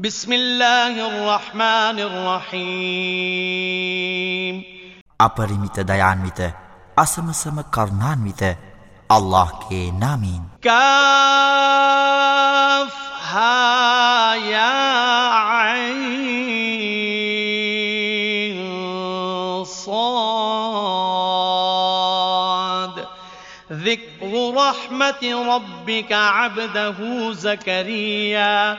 بسم الله الرحمن الرحيم. අපරිමිත දයාන්විත අසමසම الله كي نامين. كاف ها يا عين صاد. ذكر رحمة ربك عبده زكريا.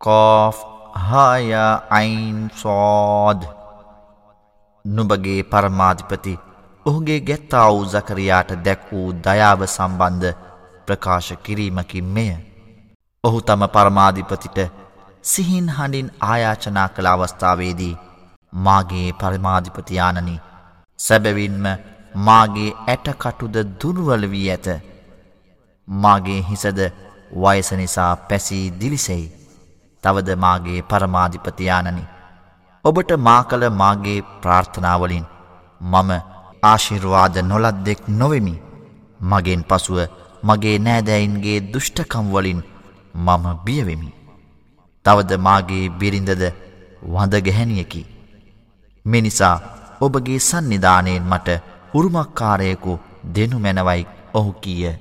කෝෆ් හාය අයින් සෝද් නුබගේ පරමාධිපති ඔහුගේ ගැත්තා වූ සකරයාට දැක් වූ දයාව සම්බන්ධ ප්‍රකාශ කිරීමකින් මෙය. ඔහු තම පරමාධිපතිට සිහින් හඬින් ආයාචනා කළ අවස්ථාවේදී මාගේ පරමාධිපතියානනි සැබවින්ම මාගේ ඇටකටුද දුර්වල වී ඇත. මාගේ හිසද වයස නිසා පැසී දිලිසෙයි. තවද මාගේ පරමාධිපතියානනි. ඔබට මා කළ මාගේ ප්‍රාර්ථනාවලින් මම ආශිර්වාද නොලත් දෙෙක් නොවෙමි. මගෙන් පසුව මගේ නෑදැයින්ගේ දුෘෂ්ටකම්වලින් මම බියවෙමි. තවද මාගේ බිරිඳද වඳගැහැනියකි. මෙනිසා ඔබගේ සන්නිධානයෙන් මට උරුමක්කාරයෙකු දෙනු මැනවයි ඔහු කීය.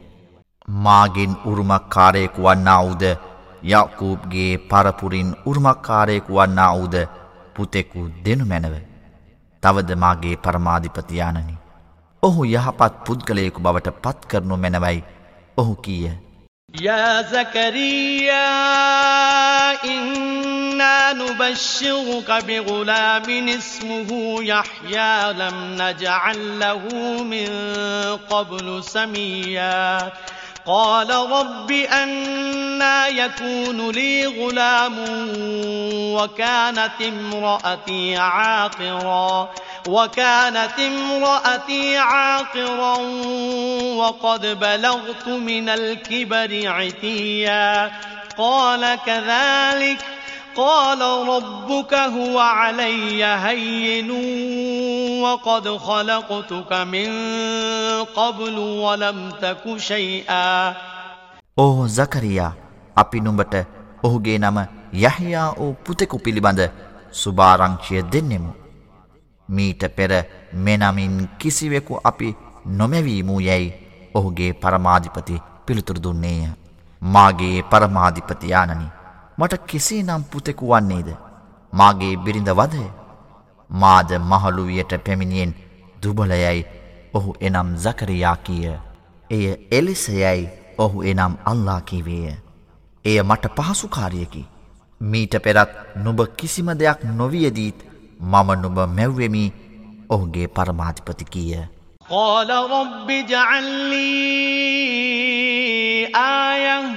මාගෙන් උරුමක්කාරයෙකු වන්නා වූද යකූබ්ගේ පරපුරින් උරුමක්කාරයෙකු වන්නා වූද පුතෙකු දෙනු මැනව. තවද මාගේ පරමාධිපතියානනි. ඔහු යහපත් පුද්ගලයෙකු බවට පත් කරනු මැනවයි ඔහු කීය. يا زكريا إنا نبشرك بغلام اسمه يحيى لم نجعل له من قبل سميا قال رب أنا يكون لي غلام وكانت امرأتي عاقرا وكانت امرأتي عاقرا وقد بلغت من الكبر عتيا قال كذلك قال ربك هو علي هين وقد خلقتك من قبل ولم تك شيئا ඕ සකරයා අපි නුඹට ඔහුගේ නම යහයා වූ පුතෙකු පිළිබඳ සුභාරංචිය දෙන්නෙමු. මීට පෙර මෙනමින් කිසිවෙකු අපි නොමැවීමූ යැයි ඔහුගේ පරමාධිපති පිළිතුරු දුන්නේය. මාගේ පරමාධිපතියානනි මට කෙසේ නම් පුතෙකු වන්නේද. මාගේ බිරිඳ වදය. මාද මහළුවියට පැමිණියෙන් දුබලයයි ඔහු එනම් සකරයා කියය. එය එලෙසයයි ඔහු එනම් අල්ලා කීවේය. එය මට පහසුකාරියකි. මීට පෙරත් නුබ කිසිම දෙයක් නොවියදීත් මම නුබ මැව්වෙමි ඔහුගේ පරමාධිපති කියය. قال رب اجعل لي آية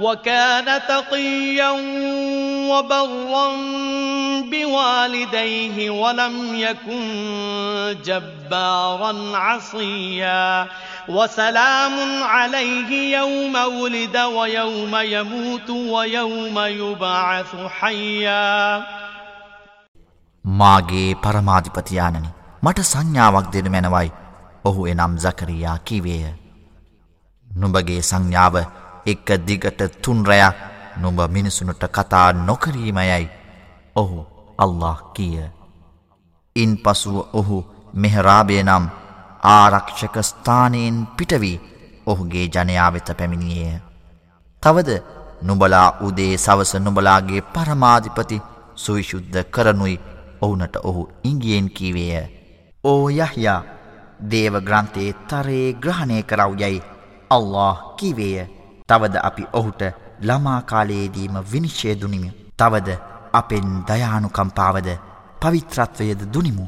وكان تقيا وبرا بوالديه ولم يكن جبارا عصيا وسلام عليه يوم ولد ويوم يموت ويوم يبعث حيا මාගේ පරමාධිපතියානනි මට සංඥාවක් දෙනු මැනවයි ඔහු එනම් සකරයා කිවේය. නුඹගේ සංඥාව එක දිගට තුන්රයක් නුඹ මිනිසුනට කතා නොකරීමයයි ඔහු අල්له කියය. ඉන් පසුව ඔහු මෙහරාබය නම් ආරක්ෂක ස්ථානයෙන් පිටවී ඔහුගේ ජනයාවෙත පැමිණියය. තවද නුබලා උදේ සවස නුබලාගේ පරමාධිපති සුවිශුද්ධ කරනුයි ඔවුනට ඔහු ඉංගියෙන් කීවේය. ඕ යහයා දේව ග්‍රන්තයේ තරයේ ග්‍රහණය කරව යැයි අල්له කිවේය. තවද අපි ඔහුට ළමාකාලයේදීම විනිශ්චය දුනිමි. තවද අපෙන් දයානුකම්පාවද පවිත්‍රත්වයද දුනිමු.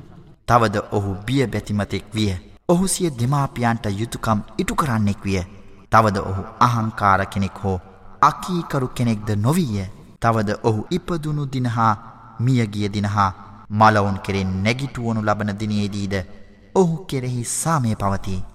තවද ඔහු බිය බැතිමතෙක් විය. ඔහු සිය දෙමාපියන්ට යුතුකම් ඉටු කරන්නෙක් විය. තවද ඔහු අහංකාර කෙනෙක් හෝ අකීකරු කෙනෙක්ද නොවීය. තවද ඔහු ඉපදුණු දිනහා මියගිය දිනහා මලවුන් කෙරෙන් නැගිටුවනු ලබන දිනයේදීද ඔහු කෙරෙහි සාමය පවතිී.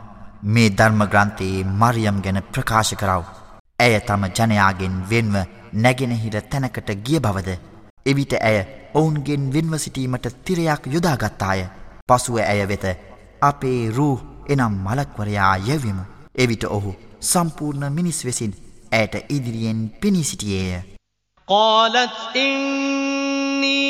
මේ ධර්ම ග්‍රන්ථයේ මරියම් ගැන ප්‍රකාශ කරව. ඇය තම ජනයාගෙන් වෙන්ව නැගෙනහිර තැනකට ගිය බවද. එවිට ඇය ඔවුන්ගෙන් වෙන්ව සිටීමට තිරයක් යොදාගත්තාය. පසුව ඇය වෙත අපේ රූ එනම් මලක්වරයා යැවිමු. එවිට ඔහු සම්පූර්ණ මිනිස් වෙසින් ඇයට ඉදිරියෙන් පිණි සිටියේය. قالت إني أعوذ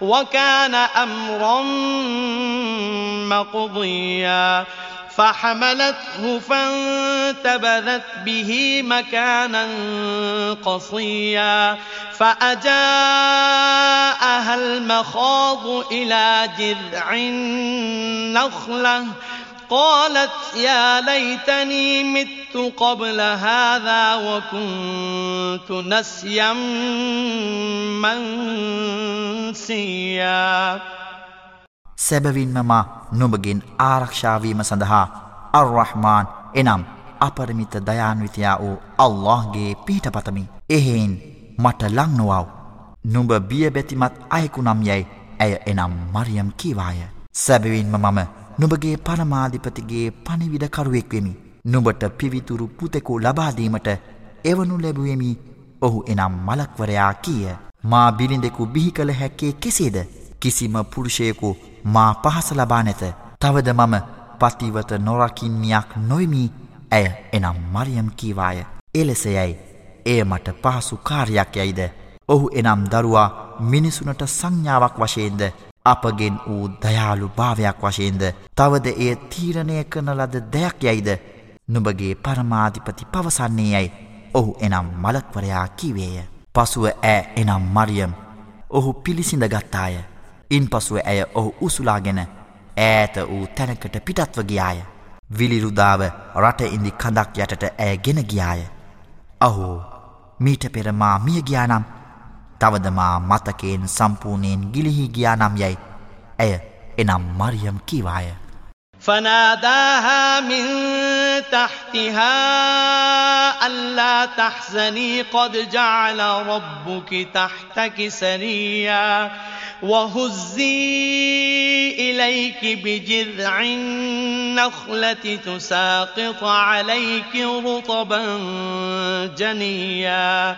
وكان أمرا مقضيا. فحملته فانتبذت به مكانا قصيا. فأجاءها المخاض إلى جذع النخلة. قالت يا ليتني مت قبل هذا وكنت نسيا منسيا. සැබවින්ම මා නුඹගෙන් ආරක්ෂාවීම සඳහා අර්රහ්මාන් එනම් අපරමිත දයාන්විතයා වූ අල්لهගේ පිහිට පතමි එහෙයින් මට ලංනොවව්. නුඹ බිය බැතිමත් අයෙකුනම් යැයි ඇය එනම් මරියම් කීවාය. සැබවින්ම මම නුඹගේ පරමාධිපතිගේ පණිවිඩකරුවෙක්වෙමි. නුඹට පිවිතුරු පුතෙකු ලබාදීමට එවනු ලැබුවෙමි ඔහු එනම් මලක්වරයා කියය. මා බිලිඳෙකු බිහි කළ හැක්කේ කෙසේද. කිසිම පුරුෂයකු මා පහස ලබා නැත. තවද මම පතිවත නොරකින්මියක් නොයමී ඇය එනම් මරියම් කීවාය. එලෙසයයි එය මට පහසු කාර්යක් යයිද. ඔහු එනම් දරුවා මිනිසුනට සංඥාවක් වශයෙන්ද අපගෙන් වූ දයාලු භාවයක් වශයෙන්ද තවද එය තීරණය කරන ලද දෙයක් යයිද නුබගේ පරමාධිපති පවසන්නේ යැයි ඔහු එනම් මලක්වරයා කිවේය. පසුව ඇ එනම් මරියම් ඔහු පිළිසිඳ ගත්තාය. ඉන් පසුව ඇය ඔහු උසුලාගෙන ඈත වූ තැනකට පිටත්ව ගියාය. විලිරුදාව රට ඉදි කඳක් යටට ඇය ගෙන ගියාය. අහෝ මීට පෙරමා මිය ගියානම් තවදමා මතකයෙන් සම්පූර්ණයෙන් ගිලිහි ගියානම් යැයි ඇය එනම් මරියම් කිවාය. فناداها من تحتها ألا تحزني قد جعل ربك تحتك سريا وهزي إليك بجذع النخلة تساقط عليك رطبا جنيا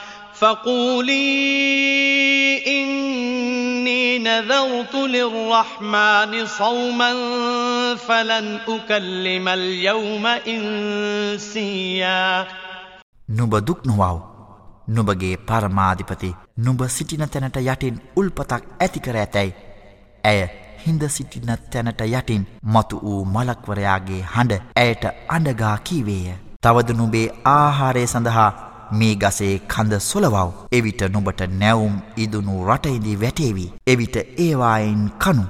فقولي إني نذرت للرحمن صوما فلن أكلم اليوم إنسيا නුඹ දුක් නොවව් නුඹගේ පරමාධිපති නුඹ සිටින තැනට යටින් උල්පතක් ඇතිකර ඇතැයි. ඇය හින්ද සිටින තැනට යටින් මතු වූ මලක්වරයාගේ හඬ ඇයට අඩගා කීවේය. තවද නුබේ ආහාරය සඳහා මේ ගසේ කඳ සොලවව් එවිට නුබට නැවුම් ඉදුණු රටයිදී වැටේවී. එවිට ඒවායින් කනු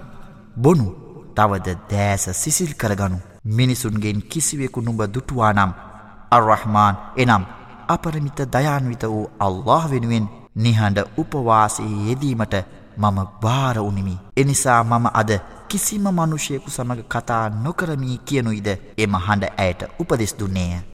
බොනු තවද දෑස සිසිල් කරගනු. මිනිසුන්ගෙන් කිසිවෙකු නුඹ දුටුවානම් අර්රහමාන් එනම් අපරමිත දයාන්විත වූ අල්له වෙනුවෙන් නිහඬ උපවාසයේ යෙදීමට මම භාර උනිමි. එනිසා මම අද කිසිම මනුෂයකු සමඟ කතා නොකරමී කියනුයිද එම හඬ ඇයට උපදෙස් දුන්නේය.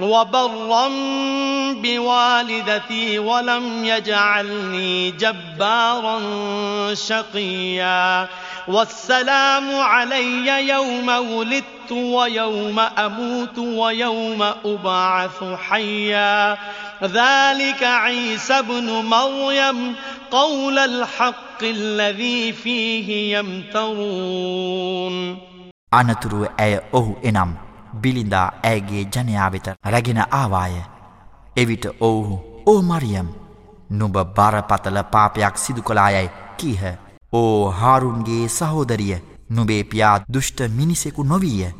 وبرا بوالدتي ولم يجعلني جبارا شقيا والسلام علي يوم ولدت ويوم أموت ويوم أبعث حيا ذلك عيسى بن مريم قول الحق الذي فيه يمترون අනතුරුව ඇය ඔහු එනම් බිලිඳා ඇයගේ ජනයා වෙත රැගෙන ආවාය. එවිට ඔවුහු ඕ මරියම් නුඹ බරපතල පාපයක් සිදු කලායයි කීහ. ඕ හාරුන්ගේ සහෝදරිය නුබේ පියා දුෂ්ට මිනිසෙකු නොවීය.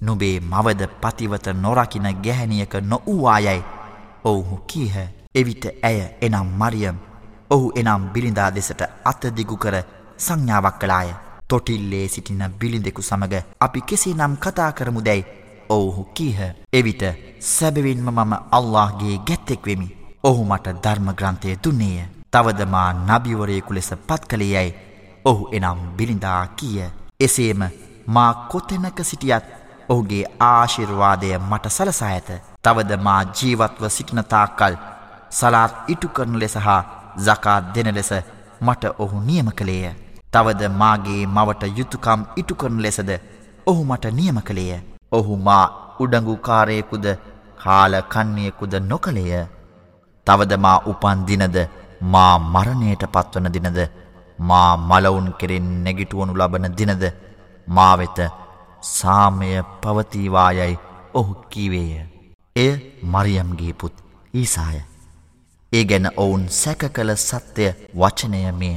නුබේ මවද පතිවත නොරකින ගැහැනියක නොවූවායයි ඔවුහු කීහ. එවිට ඇය එනම් මරියම් ඔහු එනම් බිලිඳා දෙසට අතදිගු කර සංඥාවක් කලාය. තොටිල්ලේ සිටින බිලිඳෙකු සමග අපි කෙසේනම් කතා කරමු දැයි ඔවුහු කීහ. එවිට සැබවින්ම මම අල්لهගේ ගැත්තෙක් වෙමි. ඔහු මට ධර්මග්‍රන්ථය දුන්නේය. තවදමා නබිවරයෙකු ලෙස පත් කළේ යැයි ඔහු එනම් බිලිඳා කිය. එසේම මා කොතැනක සිටියත් ඔහුගේ ආශිර්වාදය මට සලසා ඇත. තවද මා ජීවත්ව සිටිනතාකල් සලාත් ඉටු කරන ලෙස හා සකා දෙන ලෙස මට ඔහු නියම කළේය. තවද මාගේ මවට යුතුකම් ඉටු කරන ලෙසද ඔහු මට නියම කළේය. ඔහු මා උඩඟුකාරයෙකුද කාලකන්නයෙකුද නොකළේය. තවද මා උපන් දිනද මා මරණයට පත්වන දිනද මා මලවුන් කෙරෙන් නැගිටුවනු ලබන දිනද මා වෙත සාමය පවතිවායයි ඔහු කීවේය. එය මරියම්ගේ පුත් ඊසාය. ඒ ගැන ඔවුන් සැක කළ සත්‍යය වචනය මෙය.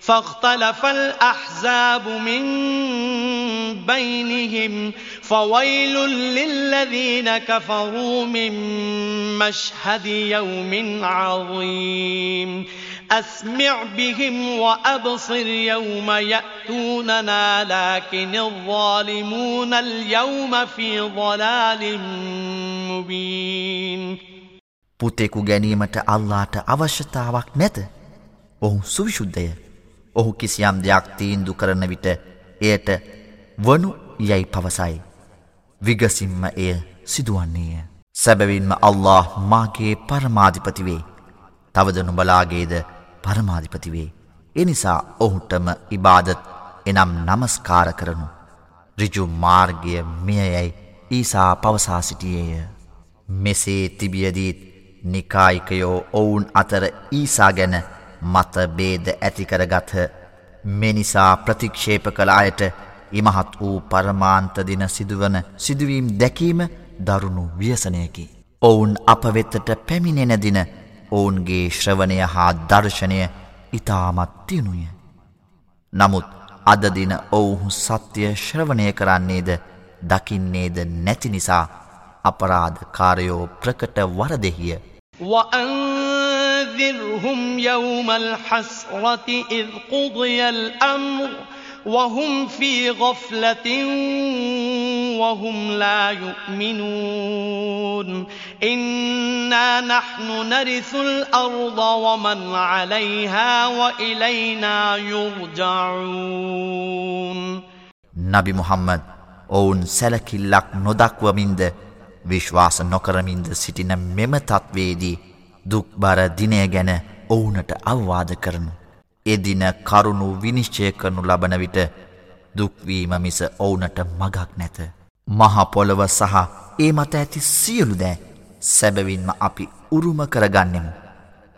فاختلف الأحزاب من بينهم فويل للذين كفروا من مشهد يوم عظيم أسمع بهم وأبصر يوم يأتوننا لكن الظالمون اليوم في ضلال مبين පුතෙකු ගැනීමට අල්ලාට අවශ්‍යතාවක් නැත. ඔහු සුවිශුද්ධය. ඔහු කිසියම් දෙයක් තීන්දු කරන විට එයට වනු යැයි පවසයි. විගසිම්ම එය සිදුවන්නේය. සැබවින්ම අල්له මාගේ පරමාධිපතිවේ. තවද නුබලාගේද පරමාධිපතිවේ. එනිසා ඔහුටම ඉබාදත් එනම් නමස්කාර කරනු. රිජු මාර්ගය මෙයයැයි ඊසා පවසා සිටියේය. මෙසේ තිබියදීත් නිකායිකයෝ ඔවුන් අතර ඊසා ගැන මත බේද ඇතිකරගත්හ මෙනිසා ප්‍රතික්ෂේප කළ අයට ඉමහත් වූ පරමාන්තදින සිදුවන සිදුවීම් දැකීම දරුණු ව්‍යසනයකි. ඔවුන් අප වෙත්තට පැමිණෙන දින ඔවුන්ගේ ශ්‍රවණය හා දර්ශනය ඉතාමත් තියුණුය. නමුත් අදදින ඔවුහු සත්‍යය ශ්‍රවණය කරන්නේද දකින්නේද නැති නිසා අපරාධ කාරයෝ ප්‍රකට වරදෙහිය. وأنذرهم يوم الحسرة إذ قضي الأمر وهم في غفلة وهم لا يؤمنون إنا نحن نرث الأرض ومن عليها وإلينا يرجعون نبي محمد ඔවුන් සැලකිල්ලක් නොදක්වමින්ද විශ්වාස නොකරමින්ද සිටින මෙම තත්වේදී දුක්බර දිනය ගැන ඔවුනට අවවාද කරනු. එදින කරුණු විනිශ්චය කරනු ලබන විට දුක්වීම මිස ඔවුනට මගක් නැත. මහපොළොව සහ ඒ මත ඇති සියලු දෑ සැබවින්ම අපි උරුම කරගන්නෙමු.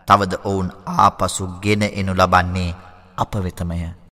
තවද ඔවුන් ආපසු ගෙන එනු ලබන්නේ අප වෙතමය.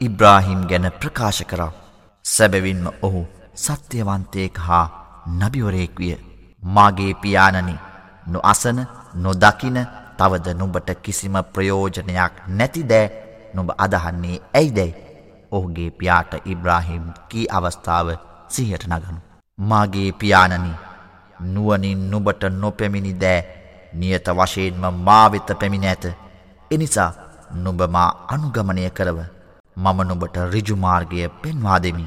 ඉබ්‍රාහිම් ගැන ප්‍රකාශ කරා. සැබවින්ම ඔහු සත්‍යවන්තයෙක් හා නබිවරයෙක් විය. මාගේ පියාණනි නොඅසන නොදකින තවද නුඹට කිසිම ප්‍රයෝජනයක් නැති දෑ නුඹ අදහන්නේ ඇයිදැයි ඔහුගේ පියාට ඉබ්‍රාහිම් කී අවස්ථාව සිහට නගනු. මාගේ පියාණනි නුවනින් නුබට නොපැමිණි දෑ නියත වශයෙන්ම මාවෙත පැමිණ ඇත. එනිසා නුඹමා අනුගමනය කරව මම නුබට රිජුමාර්ගය පෙන්වාදෙමි.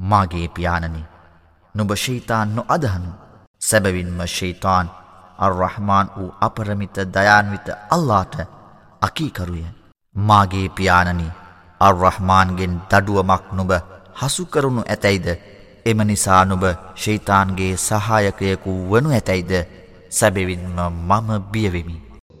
මාගේ පියාණනි නුබ ශීතාන් නො අදහනු සැබවින්ම ශීතාන් අර්රහමාන් වූ අපරමිත දයාන්විත අල්ලාට අකීකරුය. මාගේ පියාණනි අර්රහමාන්ගෙන් දඩුවමක් නුබ හසුකරුණු ඇතැයිද එම නිසා නුබ ශෛතාන්ගේ සහායකයකු වනු ඇතැයිද සැබවින්ම මම බියවෙමි.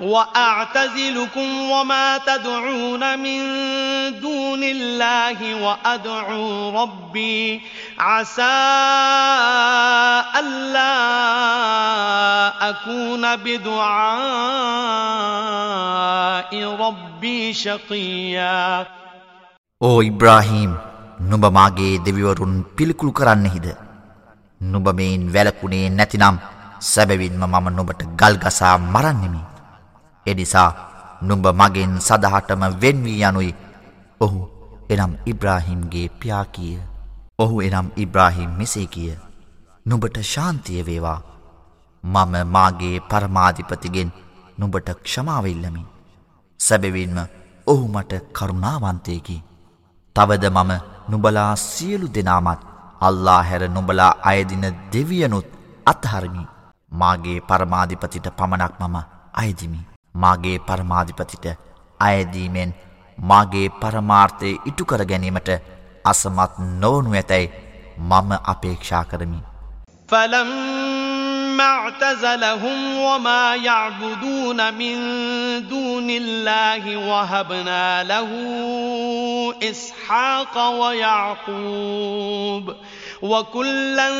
وأعتزلكم وما تدعون من دون الله وأدعو ربي عسى ألا أكون بدعاء ربي شقيا ඕ ඉබ්‍රාහීම් නුඹ මාගේ දෙවිවරුන් පිළිකුළු කරන්නෙහිද. නුඹ මෙයින් වැලකුණේ නැතිනම් සැබවින්ම මම නොබට ගල්ගසා මරන්නෙමි. එනිසා නුඹ මගෙන් සදහටම වෙන්වී යනුයි ඔහු එනම් ඉබ්‍රාහිම්ගේ පියාකිය. ඔහු එනම් ඉබ්‍රාහිම් මෙසේ කිය. නුඹට ශාන්තිය වේවා. මම මාගේ පරමාධිපතිගෙන් නුඹට ක්ෂමාවෙල්ලමි. සැබවින්ම ඔහු මට කරුණාවන්තයකි. තවද මම නුබලා සියලු දෙනාමත් අල්ලා හැර නුබලා අයදින දෙවියනුත් අත්හරමි. මාගේ පරමාධිපතිට පමණක් මම අයදිමි. මාගේ පරමාධිපතිට අයදීමෙන් මාගේ පරමාර්ථය ඉටුකර ගැනීමට අසමත් නොවනු ඇතැයි මම අපේක්ෂා කරමි. فلما اعتزلهم وما يعبدون من دون الله وهبنا له إسحاق ويعقوب وكلا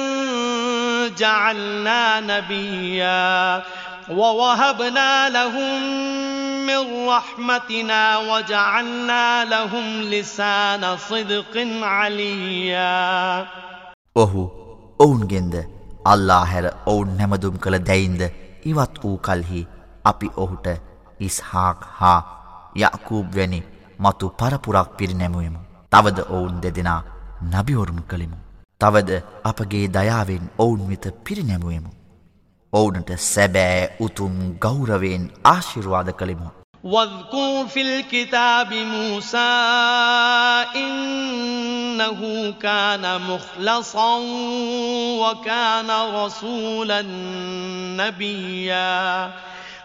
جعلنا نبيا ووهبنا لهم من رحمتنا وجعلنا لهم لسان صدق عليا ඔහු ඔවුන්ගෙන්ද අල්ලා හැර ඔවුන් නැමදුම් කළ දැයින්ද ඉවත් වූ කල්හි අපි ඔහුට ඉස්හාක් හා යකූබ් වැනි මතු පරපුරක් පිරිනැමුවමු. තවද ඔවුන් දෙදෙනා නබිවරුම් කළෙමු. තවද අපගේ දයාවෙන් ඔවුන් වෙත පිරිනැමුවමු. ඔවුනට සැබෑ උතුම් ගෞරවෙන් ආශිර්වාද කළෙමු. واذكر في الكتاب موسى إنه كان مخلصا وكان رسولا نبيا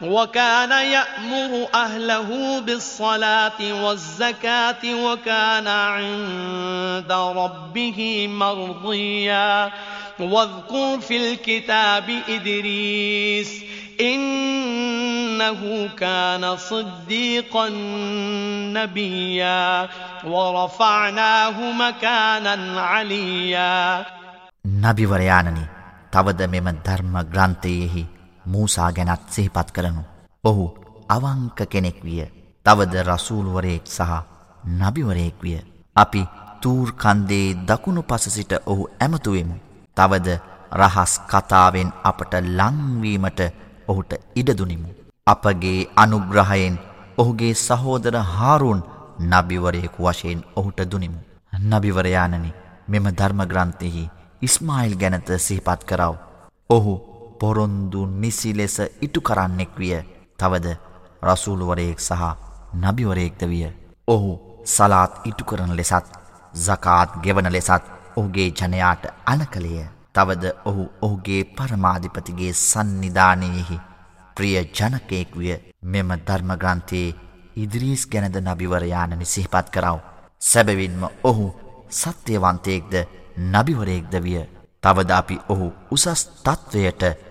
وكان يأمر أهله بالصلاة والزكاة وكان عند ربه مرضيا واذكر في الكتاب إدريس إنه كان صديقا نبيا ورفعناه مكانا عليا නබිවරයානනි තවද මෙම ධර්ම ග්‍රන්ථයෙහි මූසා ගැනත් සිහිපත් කරනු. ඔහු අවංක කෙනෙක් විය. තවද රසූල්වරයෙක් සහ නබිවරයෙක් විය. අපි තූර්කන්දේ දකුණු පස සිට ඔහු ඇමතුවෙමු. තවද රහස් කතාවෙන් අපට ලංවීමට ඔහුට ඉඩදුනිමු. අපගේ අනුග්‍රහයෙන් ඔහුගේ සහෝදර හාරුන් නබිවරයෙකු වශයෙන් ඔහුට දුනිමු. නබිවරයානනි මෙම ධර්මග්‍රන්ථෙහි ඉස්මායිල් ගැනත සිහිපත් කරව. ඔහු පොරොන්දු නිසි ලෙස ඉටු කරන්නෙක් විය තවද රසූළුවරයෙක් සහ නබිවරයෙක්ද විය. ඔහු සලාත් ඉටු කරන ලෙසත් සකාත් ගෙවන ලෙසත් ඔහුගේ ජනයාට අන කළේය. තවද ඔහු ඔහුගේ පරමාධිපතිගේ සන්නිධානයෙහි ප්‍රිය ජනකයෙක් විය මෙම ධර්මග්‍රන්ථයේ ඉදිරිස් ගැනද නබිවරයානනි සිහිපත් කරව. සැබවින්ම ඔහු සත්‍යවන්තයෙක්ද නබිවරයෙක්ද විය. තවද අපි ඔහු උසස් තත්ත්වයට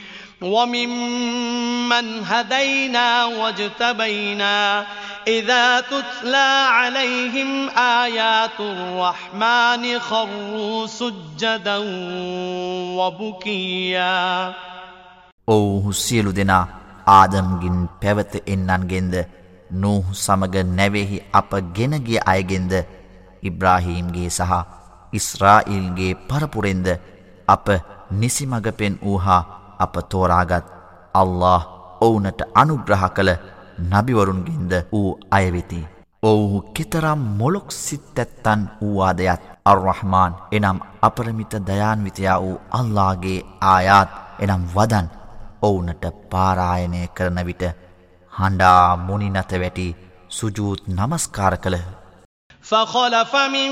وممن هدينا واجتبينا إذا تتلى عليهم آيات الرحمن خروا سجدا وبكيا ඔවුහු සියලු දෙනා ආදම්ගින් පැවත එන්නන්ගෙන්ද නූහ සමග නැවෙහි අප ගෙනගිය අයගෙන්ද ඉබ්‍රාහීම්ගේ සහ ඉස්රායිල්ගේ පරපුරෙන්ද අප නිසිමග පෙන් වූහා අප තෝරාගත් අල්له ඔවුනට අනුග්‍රහ කළ නබිවරුන්ගින්ද වූ අයවෙති. ඔවුහු කෙතරම් මොලොක් සිත්තැත්තන් වූවාදයත් අර්රහමාන් එනම් අපරමිත දයාන්විතයා වූ අල්ලාගේ ආයාත් එනම් වදන් ඔවුනට පාරායනය කරන විට හඬා මුනිනත වැටි සුජූත් නමස්කාර කළහ. فخلف من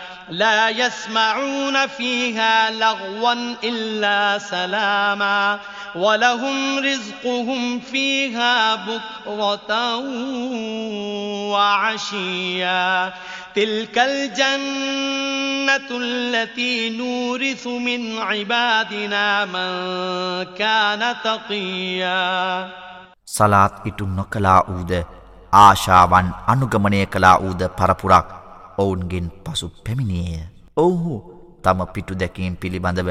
لا يسمعون فيها لغوا إلا سلاما ولهم رزقهم فيها بكرة وعشيا تلك الجنة التي نورث من عبادنا من كان تقيا සලාත් ඉටු නොකලා වූද ආශාවන් අනුගමනය කලා වූද පරපුරක් ඔවුන්ගෙන් පසු පැමිණියය. ඔවුහු තම පිටු දැකීම් පිළිබඳව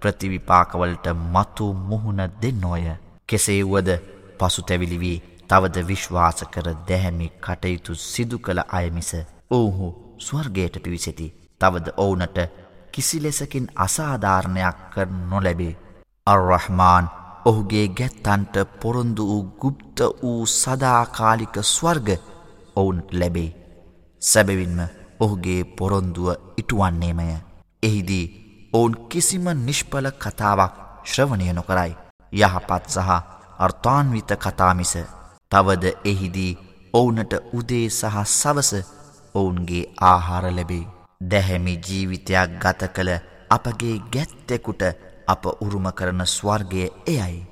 ප්‍රතිවිපාකවලට මතු මුහුණ දෙන්නෝය. කෙසේ වුවද පසු තැවිලි වී තවද විශ්වාස කර දැහැමි කටයුතු සිදු කළ අයමිස ඔවුහු ස්වර්ගයට පිවිසෙති. තවද ඔවුනට කිසි ලෙසකින් අසාධාරණයක් කර නොලැබේ. අර්රහමාන් ඔහුගේ ගැත්තන්ට පොරොන්දු වූ ගුප්ත වූ සදාකාලික ස්වර්ග ඔවුන් ලැබේ. සැබවින්ම ඔහුගේ පොරොන්දුව ඉටුවන්නේමය. එහිදී ඔවුන් කිසිම නිෂ්පල කතාවක් ශ්‍රවණය නොකරයි. යහපත් සහ අර්ථාන්විත කතාමිස තවද එහිදී ඔවුනට උදේ සහ සවස ඔවුන්ගේ ආහාර ලැබේ. දැහැමි ජීවිතයක් ගත කළ අපගේ ගැත්තෙකුට අප උරුම කරන ස්වර්ගය එයයි.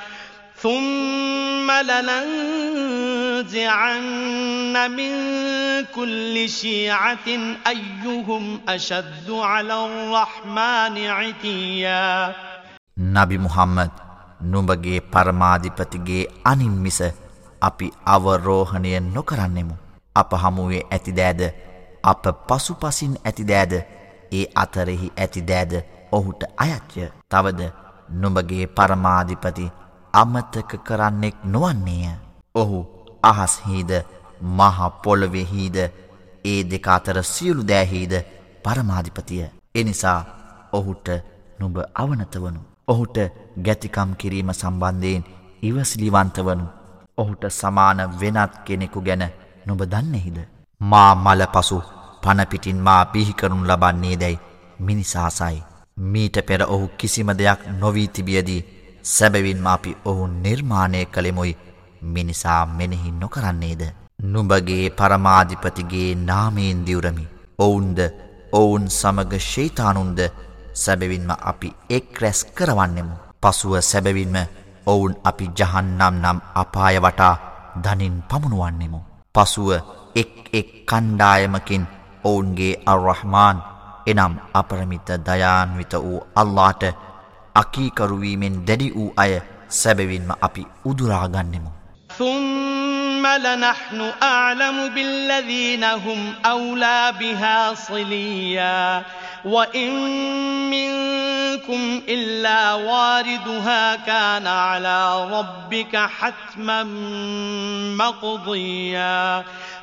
ثم لننزعن من كل شيعة أيهم أشد على الرحمن عتيا නබි මුහම්මද් නුඹගේ පරමාධිපතිගේ අනින් මිස අපි අවරෝහණය නොකරන්නෙමු. අප හමුවේ ඇතිදෑද අප පසුපසින් ඇතිදෑද ඒ අතරෙහි ඇතිදෑද ඔහුට අයච්චය තවද නුඹගේ පරමාධිපති අමතක කරන්නෙක් නොවන්නේය. ඔහු අහස්හිද මහපොළොවෙහිද ඒ දෙකාතර සියලු දෑහිද පරමාධිපතිය. එනිසා ඔහුට නුබ අවනත වනු. ඔහුට ගැතිකම් කිරීම සම්බන්ධයෙන් ඉවසිලිවන්ත වනු. ඔහුට සමාන වෙනත් කෙනෙකු ගැන නොබ දන්නෙහිද. මා මල පසු පණපිටින් මා පිහිකරුන් ලබන්නේ දැයි මිනිසාසයි. මීට පෙර ඔහු කිසිම දෙයක් නොවී තිබියදී සැබවින්ම අපි ඔහු නිර්මාණය කළෙමුයි මිනිසා මෙනෙහි නොකරන්නේද. නුඹගේ පරමාධිපතිගේ නාමයෙන් දිවරමි. ඔවුන්ද ඔවුන් සමග ශේතානුන්ද සැබවින්ම අපි එක් රැස් කරවන්නෙමු. පසුව සැබවින්ම ඔවුන් අපි ජහන්නම් නම් අපාය වටා දනින් පමුණුවන්නෙමු. පසුව එක් එක් කණ්ඩායමකින් ඔවුන්ගේ අර්රහමාන් එනම් අපරමිත දයාන්විත වූ අල්ලාට අකීකරුවීමෙන් දැඩි වූ අය සැබවින්ම අපි උදුරාගන්නෙමු. ثم لنحن أعلم بالذين هم أولى بها صليا وإن منكم إلا واردها كان على ربك حتما مقضيا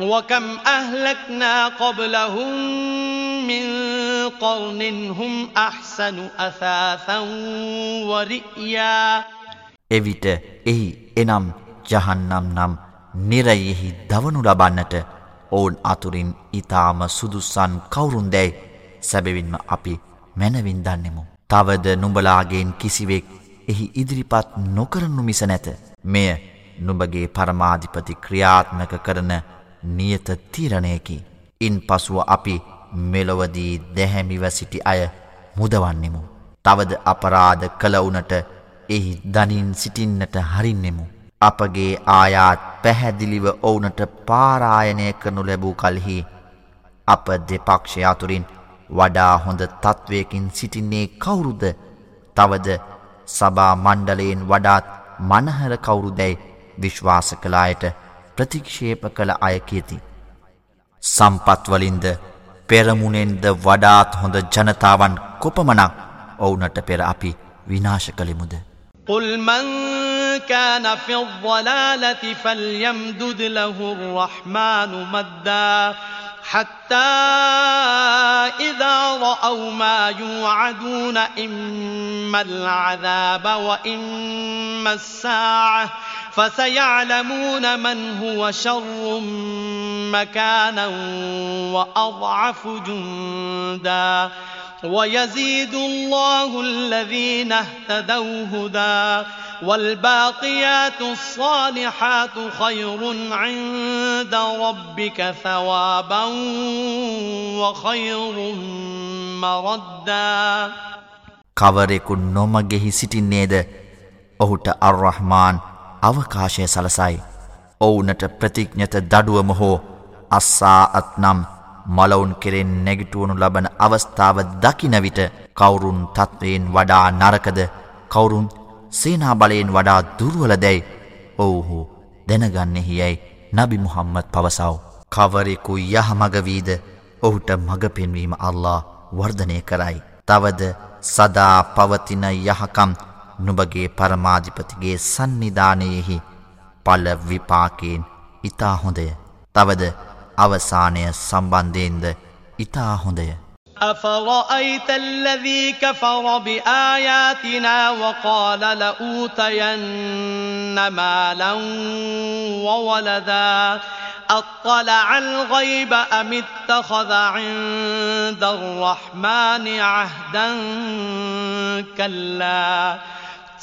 وكم أهلكنا قبلهم من قرن هم أحسن أثاثا ورئيا එවිට එහි එනම් ජහන්නම් නම් නිරයෙහි දවනු ලබන්නට ඔවුන් අතුරින් ඉතාම සුදුස්සන් කවුරුන් දැයි සැබවින්ම අපි මැනවින් දන්නෙමු. තවද නුඹලාගෙන් කිසිවෙක් එහි ඉදිරිපත් නොකරනු මිස නැත. මෙය නුඹගේ පරමාධිපති ක්‍රියාත්මක කරන නියත තීරණයකි. ඉන් පසුව අපි මෙලොවදී දැහැමිව සිටි අය මුදවන්නෙමු. තවද අපරාධ කළවුනට එහි දනින් සිටින්නට හරින්නෙමු. අපගේ ආයාත් පැහැදිලිව ඔවුනට පාරායනය කරනු ලැබූ කල්හි අප දෙපක්ෂය අතුරින් වඩා හොඳ තත්ත්වයකින් සිටින්නේ කවුරුද තවද සබා මණ්ඩලයෙන් වඩාත් මනහර කවුරුදැයි විශ්වාස කලායට ප්‍රතික්ෂේප කළ අය කියති. සම්පත්වලින්ද පෙරමුණෙන්ද වඩාත් හොඳ ජනතාවන් කොපමනක් ඔවුනට පෙර අපි විනාශ කළෙමුද. قل من كان في الضلالة فليمدد له الرحمن مدا حتى إذا رأوا ما يوعدون إما العذاب وإما الساعة فسيعلمون من هو شر مكانا وأضعف جندا ويزيد الله الذين اهتدوا هدى والباقيات الصالحات خير عند ربك ثوابا وخير مردا කවරෙකු නොමගෙහි සිටින්නේද ඔහුට අර්රහමාන් අවකාශය සලසයි. ඔවුනට ප්‍රතිඥත දඩුවම හෝ අස්සා අත්නම් මලවුන් කෙරෙන් නැගිටුවනු ලබන අවස්ථාව දකිනවිට කවුරුන් තත්වයෙන් වඩා නරකද කවුරුන් සේනා බලයෙන් වඩා දුරුවල දැයි ඔවුහු දැනගන්නෙහි යැයි නබි මුහම්මත් පවසව. කවරෙකු යහමගවීද ඔහුට මඟ පෙන්වීම අල්ලා වර්ධනය කරයි. තවද සදා පවතින යහකම් නුබගේ පරමාධිපතිගේ සන්නිධානයෙහි පල විපාකයෙන් ඉතා හොඳය. තවද අවසානය සම්බන්ධයෙන්ද ඉතා හොඳය. أفرأيت الذي كفر بآياتنا وقال لأوتين مالا وولدا أطلع الغيب أم اتخذ عند الرحمن عهدا كلا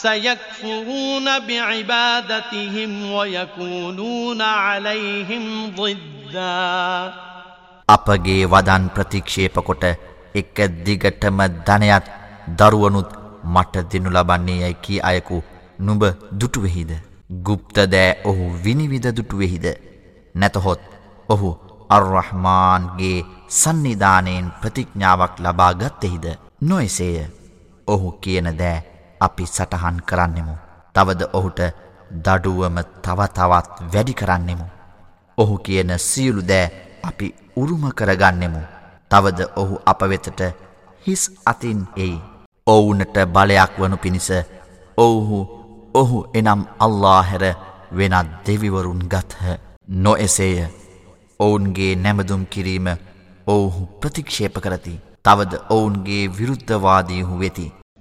سيكفرون بعبادتهم ويكونون عليهم ضدا අපගේ වදන් ප්‍රතික්ෂේප කොට එක දිගටම ධනයත් දරුවනුත් මට දෙනු ලබන්නේ යැයි කී අයකු නුඹ දුටුවෙහිද. ගුප්ත දෑ ඔහු විනිවිද දුටුවෙහිද. නැතහොත් ඔහු අර්රහමාන්ගේ සන්නිධානයෙන් ප්‍රතිඥ්ඥාවක් ලබා ගත්තෙහිද. නොයසේය ඔහු කියන දෑ අපි සටහන් කරන්නෙමු. තවද ඔහුට දඩුවම තවතවත් වැඩි කරන්නෙමු. ඔහු කියන සියලු දෑ අපි උරුම කරගන්නෙමු. තවද ඔහු අප වෙතට හිස් අතින් එයි. ඔවුනට බලයක් වනු පිණිස ඔවුහු ඔහු එනම් අල්ලාහැර වෙනත් දෙවිවරුන් ගත්හ නො එසේය ඔවුන්ගේ නැමදුම් කිරීම ඔවුහු ප්‍රතික්ෂේප කරති. තවද ඔවුන්ගේ විරුද්ධවාදීහු වෙති.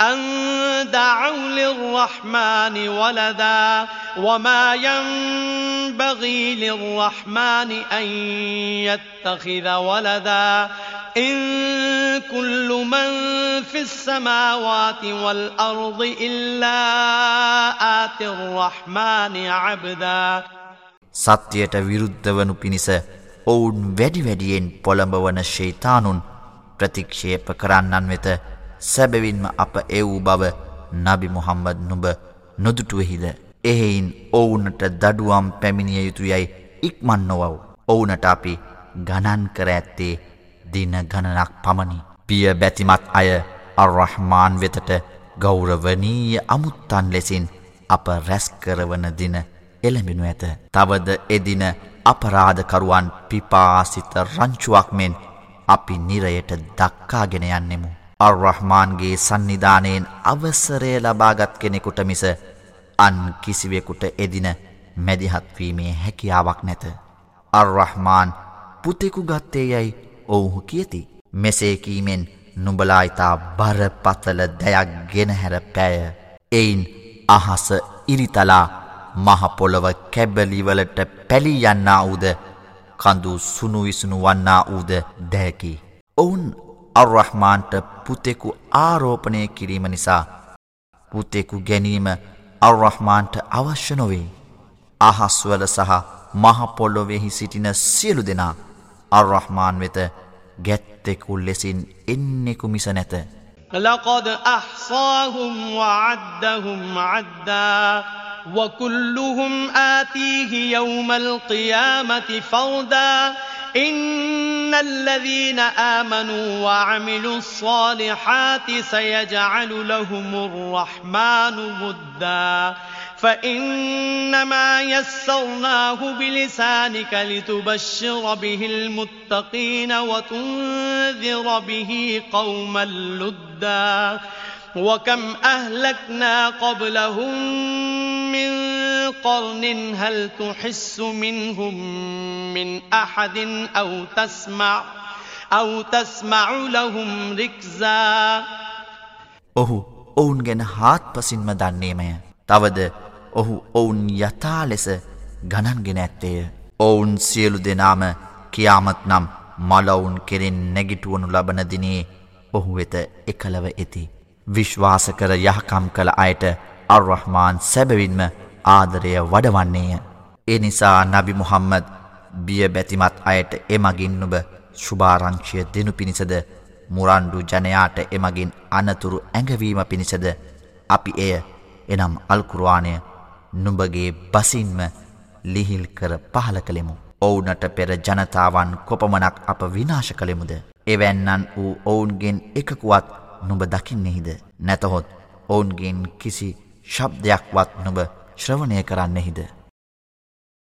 أن دعوا للرحمن ولدا وما ينبغي للرحمن أن يتخذ ولدا إن كل من في السماوات والأرض إلا آت الرحمن عبدا සත්‍යයට විරුද්ධ වනු පිණිස ඔවුන් වැඩි වැඩියෙන් පොළඹවන ශෛතානුන් ප්‍රතික්ෂේප කරන්නන් වෙත සැබවින්ම අප එවූ බව නබි මුහම්මද නුඹ නොදුටුවෙහිද. එහෙයින් ඔවුනට දඩුවම් පැමිණිය යුතු යැයි ඉක්මන් නොවව්. ඔවුනට අපි ගණන් කර ඇත්තේ දින ගණනක් පමණි. පිය බැතිමත් අය අර්රහ්මාන් වෙතට ගෞරවනීය අමුත්තන් ලෙසින් අප රැස්කරවන දින එළඹෙනු ඇත. තවද එදින අපරාධකරුවන් පිපාසිත රංචුවක් මෙන් අපි නිරයට දක්කාගෙන යන්නෙමු. අර්රහ්මාන්ගේ සන්නිධානයෙන් අවසරය ලබාගත් කෙනෙකුට මිස අන් කිසිවෙකුට එදින මැදිහත්වීමේ හැකියාවක් නැත. අර්රහ්මාන් පුතෙකු ගත්තේ යැයි ඔවුහු කියති. මෙසේකීමෙන් නුඹලා ඉතා බරපතල දෙයක් ගෙනහැර පෑය. එයින් අහස ඉරිතලා මහපොළොව කැබලිවලට පැලි යන්නා වූද කඳු සුනුවිසුණු වන්නා වූද දැකි. ඔවුන් අර්රහ්මාන්ට පුතෙකු ආරෝපණය කිරීම නිසා පුතෙකු ගැනීම අර්රහ්මාන්ට අවශ්‍ය නොවේ. අහස්වල සහ මහපොල්ලොවෙහි සිටින සියලු දෙනා අර්රහ්මාන් වෙත ගැත්තෙකු ලෙසින් එන්නෙකු මිස නැත. لقد أحصاهم وعدهم عدا وكلهم آتيه يوم القيامة فردا إن الذين آمنوا وعملوا الصالحات سيجعل لهم الرحمن مدا فإنما يسرناه بلسانك لتبشر به المتقين وتنذر به قوما لدا وكم أهلكنا قبلهم قرن هل تحس منهم من أحد أو تسمع أو تسمع لهم ركزا ඔහු ඔවුන් ගැන හාත් පසින්ම දන්නේමය. තවද ඔහු ඔවුන් යථා ලෙස ගණන්ගෙන ඇත්තේය. ඔවුන් සියලු දෙනාම කියාමත් නම් මලවුන් කෙරෙන් නැගිටුවනු ලබන දිනේ ඔහු වෙත එකලව ඇති. විශ්වාස කර යහකම් කළ අයට අර්රහ්මාන් සැබවින්ම ආදරය වඩවන්නේය. ඒ නිසා නබි මුහම්මද බිය බැතිමත් අයට එමගින් නුබ ශුභාරංක්ෂය දෙනු පිණිසද මුරන්ඩු ජනයාට එමගින් අනතුරු ඇඟවීම පිණිසද අපි එය එනම් අල්කුරවානය නුඹගේ බසින්ම ලිහිල් කර පහල කළෙමු. ඔවුනට පෙර ජනතාවන් කොපමනක් අප විනාශ කළෙමුද. එවැන්නන් වූ ඔවුන්ගෙන් එකකුවත් නුඹ දකින්නෙහිද. නැතහොත් ඔවුන්ගෙන් කිසි ශබ්දයක්වත් නුඹ ශ්‍රවණය කරන්නෙහිද.